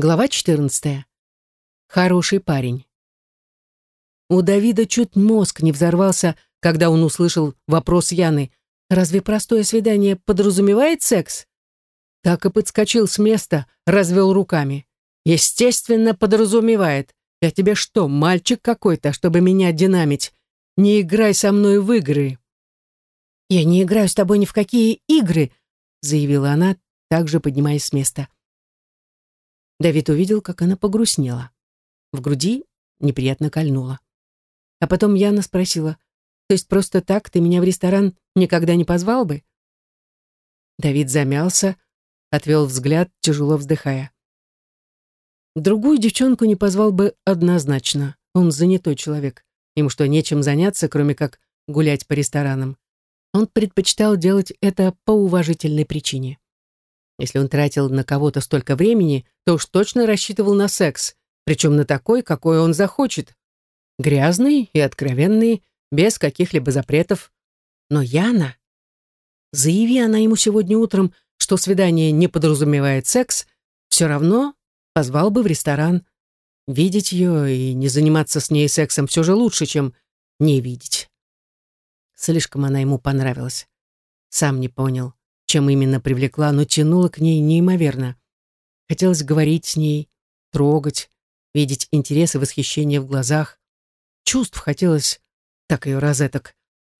Глава 14. Хороший парень. У Давида чуть мозг не взорвался, когда он услышал вопрос Яны. «Разве простое свидание подразумевает секс?» Так и подскочил с места, развел руками. «Естественно, подразумевает. Я тебе что, мальчик какой-то, чтобы меня динамить? Не играй со мной в игры!» «Я не играю с тобой ни в какие игры!» заявила она, также поднимаясь с места. Давид увидел, как она погрустнела. В груди неприятно кольнуло. А потом Яна спросила, «То есть просто так ты меня в ресторан никогда не позвал бы?» Давид замялся, отвел взгляд, тяжело вздыхая. Другую девчонку не позвал бы однозначно. Он занятой человек. Ему что, нечем заняться, кроме как гулять по ресторанам. Он предпочитал делать это по уважительной причине. Если он тратил на кого-то столько времени, то уж точно рассчитывал на секс, причем на такой, какой он захочет. Грязный и откровенный, без каких-либо запретов. Но Яна... Заяви она ему сегодня утром, что свидание не подразумевает секс, все равно позвал бы в ресторан. Видеть ее и не заниматься с ней сексом все же лучше, чем не видеть. Слишком она ему понравилась. Сам не понял чем именно привлекла, но тянула к ней неимоверно. Хотелось говорить с ней, трогать, видеть интерес и восхищение в глазах. Чувств хотелось так ее розеток,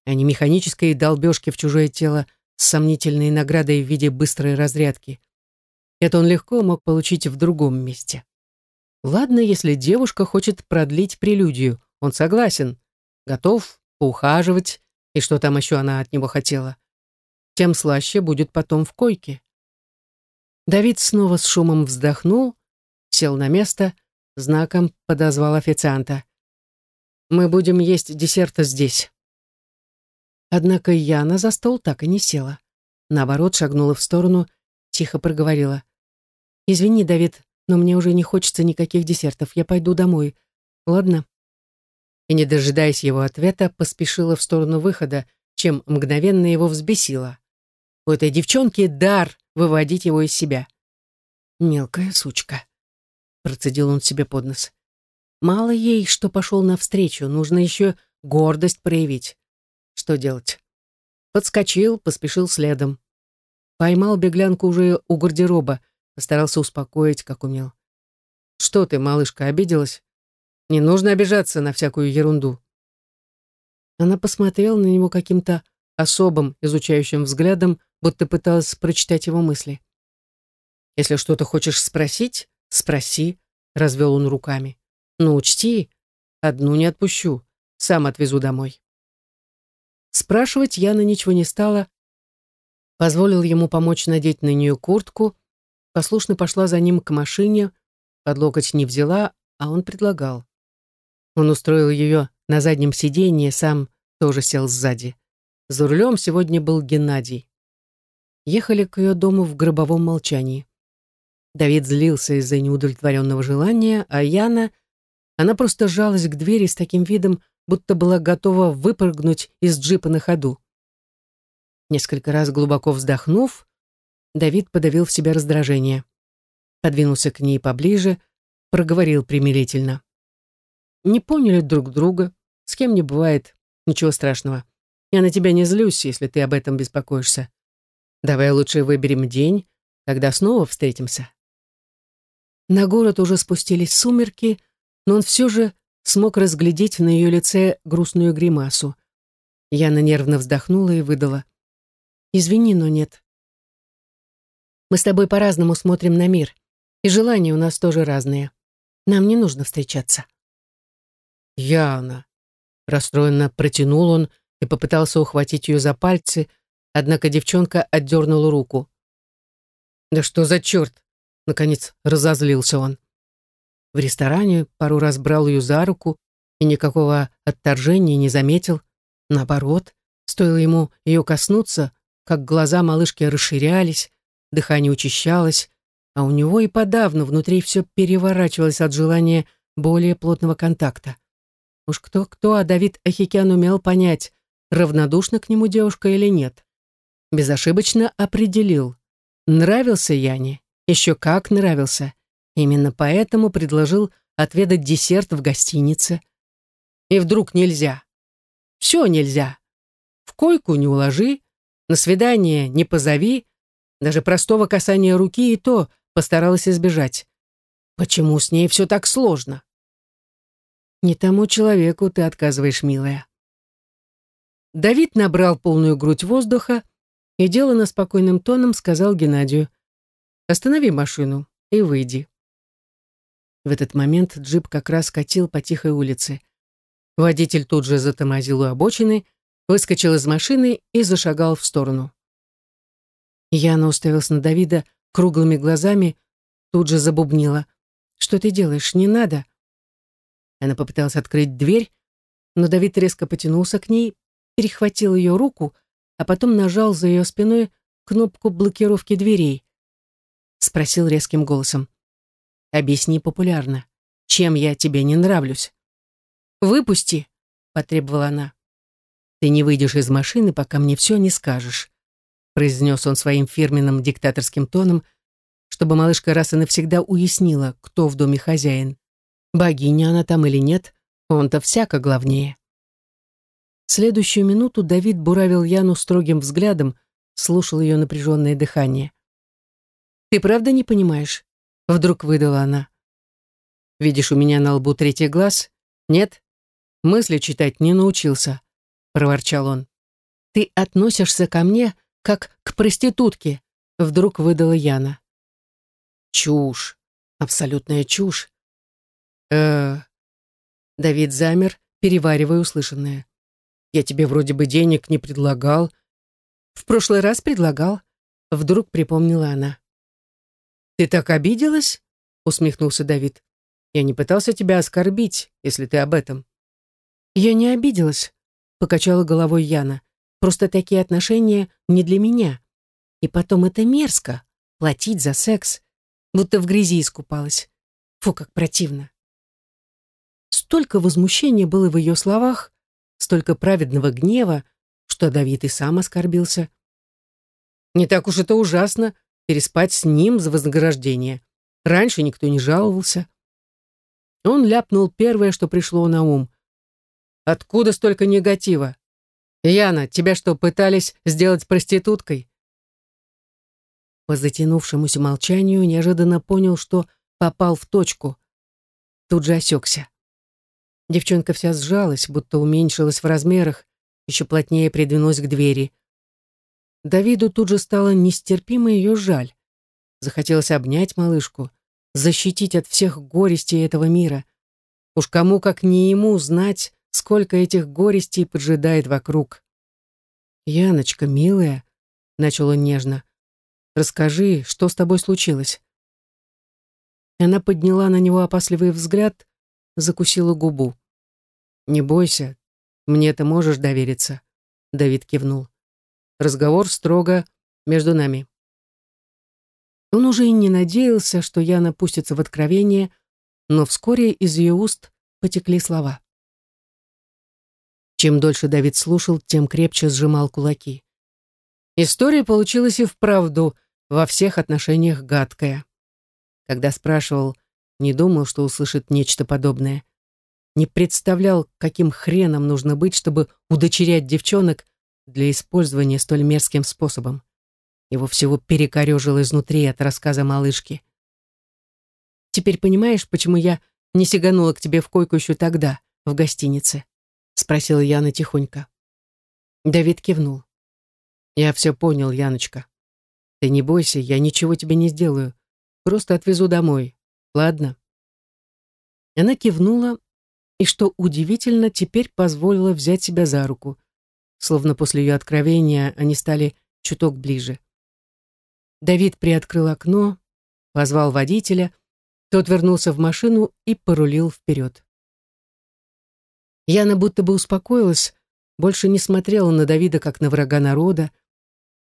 а не механической долбежки в чужое тело с сомнительной наградой в виде быстрой разрядки. Это он легко мог получить в другом месте. Ладно, если девушка хочет продлить прелюдию, он согласен, готов поухаживать, и что там еще она от него хотела тем слаще будет потом в койке. Давид снова с шумом вздохнул, сел на место, знаком подозвал официанта. «Мы будем есть десерта здесь». Однако Яна за стол так и не села. Наоборот, шагнула в сторону, тихо проговорила. «Извини, Давид, но мне уже не хочется никаких десертов. Я пойду домой. Ладно?» И, не дожидаясь его ответа, поспешила в сторону выхода, чем мгновенно его взбесила. У этой девчонки дар выводить его из себя. «Мелкая сучка», — процедил он себе под нос. «Мало ей, что пошел навстречу, нужно еще гордость проявить. Что делать?» Подскочил, поспешил следом. Поймал беглянку уже у гардероба, постарался успокоить, как умел. «Что ты, малышка, обиделась? Не нужно обижаться на всякую ерунду». Она посмотрела на него каким-то особым изучающим взглядом, будто пыталась прочитать его мысли. «Если что-то хочешь спросить, спроси», — развел он руками. «Но учти, одну не отпущу, сам отвезу домой». Спрашивать Яна ничего не стала, позволил ему помочь надеть на нее куртку, послушно пошла за ним к машине, под локоть не взяла, а он предлагал. Он устроил ее на заднем сиденье, сам тоже сел сзади. За рулем сегодня был Геннадий ехали к ее дому в гробовом молчании. Давид злился из-за неудовлетворенного желания, а Яна... Она просто жалась к двери с таким видом, будто была готова выпрыгнуть из джипа на ходу. Несколько раз глубоко вздохнув, Давид подавил в себя раздражение. Подвинулся к ней поближе, проговорил примирительно. «Не поняли друг друга, с кем не бывает, ничего страшного. Я на тебя не злюсь, если ты об этом беспокоишься. Давай лучше выберем день, когда снова встретимся. На город уже спустились сумерки, но он все же смог разглядеть на ее лице грустную гримасу. Яна нервно вздохнула и выдала. «Извини, но нет. Мы с тобой по-разному смотрим на мир, и желания у нас тоже разные. Нам не нужно встречаться». «Яна!» Расстроенно протянул он и попытался ухватить ее за пальцы, Однако девчонка отдернула руку. «Да что за черт?» Наконец разозлился он. В ресторане пару раз брал ее за руку и никакого отторжения не заметил. Наоборот, стоило ему ее коснуться, как глаза малышки расширялись, дыхание учащалось, а у него и подавно внутри все переворачивалось от желания более плотного контакта. Уж кто-кто, а Давид Ахикян умел понять, равнодушна к нему девушка или нет безошибочно определил. Нравился Яне, еще как нравился, Именно поэтому предложил отведать десерт в гостинице. И вдруг нельзя. Все нельзя. В койку не уложи, на свидание не позови, даже простого касания руки и то постаралась избежать. Почему с ней все так сложно? Не тому человеку ты отказываешь, милая. Давид набрал полную грудь воздуха и делано спокойным тоном сказал Геннадию, «Останови машину и выйди». В этот момент джип как раз катил по тихой улице. Водитель тут же затормозил у обочины, выскочил из машины и зашагал в сторону. Яна уставилась на Давида круглыми глазами, тут же забубнила. «Что ты делаешь? Не надо!» Она попыталась открыть дверь, но Давид резко потянулся к ней, перехватил ее руку, а потом нажал за ее спиной кнопку блокировки дверей. Спросил резким голосом. «Объясни популярно, чем я тебе не нравлюсь?» «Выпусти!» — потребовала она. «Ты не выйдешь из машины, пока мне все не скажешь», — произнес он своим фирменным диктаторским тоном, чтобы малышка раз и навсегда уяснила, кто в доме хозяин. Богиня она там или нет, он-то всяко главнее. Следующую минуту Давид буравил Яну строгим взглядом, слушал ее напряженное дыхание. «Ты правда не понимаешь?» — вдруг выдала она. «Видишь, у меня на лбу третий глаз? Нет? Мысли читать не научился», — проворчал он. «Ты относишься ко мне, как к проститутке», — вдруг выдала Яна. «Чушь, абсолютная чушь». «Э-э...» Давид замер, переваривая услышанное. Я тебе вроде бы денег не предлагал. В прошлый раз предлагал. Вдруг припомнила она. Ты так обиделась? Усмехнулся Давид. Я не пытался тебя оскорбить, если ты об этом. Я не обиделась, покачала головой Яна. Просто такие отношения не для меня. И потом это мерзко. Платить за секс. Будто в грязи искупалась. Фу, как противно. Столько возмущения было в ее словах, столько праведного гнева, что Давид и сам оскорбился. Не так уж это ужасно переспать с ним за вознаграждение. Раньше никто не жаловался. Он ляпнул первое, что пришло на ум. «Откуда столько негатива? Яна, тебя что, пытались сделать проституткой?» По затянувшемуся молчанию неожиданно понял, что попал в точку. Тут же осекся. Девчонка вся сжалась, будто уменьшилась в размерах, еще плотнее придвинулась к двери. Давиду тут же стало нестерпимо ее жаль. Захотелось обнять малышку, защитить от всех горестей этого мира. Уж кому, как не ему, знать, сколько этих горестей поджидает вокруг. «Яночка, милая», — начал он нежно, — «расскажи, что с тобой случилось?» Она подняла на него опасливый взгляд, закусила губу. «Не бойся, мне ты можешь довериться», — Давид кивнул. «Разговор строго между нами». Он уже и не надеялся, что Яна пустится в откровение, но вскоре из ее уст потекли слова. Чем дольше Давид слушал, тем крепче сжимал кулаки. История получилась и вправду во всех отношениях гадкая. Когда спрашивал, не думал, что услышит нечто подобное. Не представлял, каким хреном нужно быть, чтобы удочерять девчонок для использования столь мерзким способом. Его всего перекорежило изнутри от рассказа малышки. «Теперь понимаешь, почему я не сиганула к тебе в койку еще тогда, в гостинице?» — спросила Яна тихонько. Давид кивнул. «Я все понял, Яночка. Ты не бойся, я ничего тебе не сделаю. Просто отвезу домой. Ладно?» Она кивнула, и, что удивительно, теперь позволила взять себя за руку. Словно после ее откровения они стали чуток ближе. Давид приоткрыл окно, позвал водителя, тот вернулся в машину и порулил вперед. Яна будто бы успокоилась, больше не смотрела на Давида как на врага народа.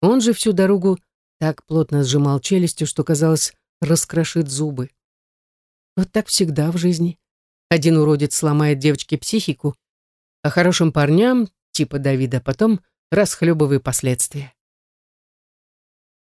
Он же всю дорогу так плотно сжимал челюстью, что, казалось, раскрошит зубы. Вот так всегда в жизни. Один уродец сломает девочке психику, а хорошим парням, типа Давида, потом расхлебывай последствия.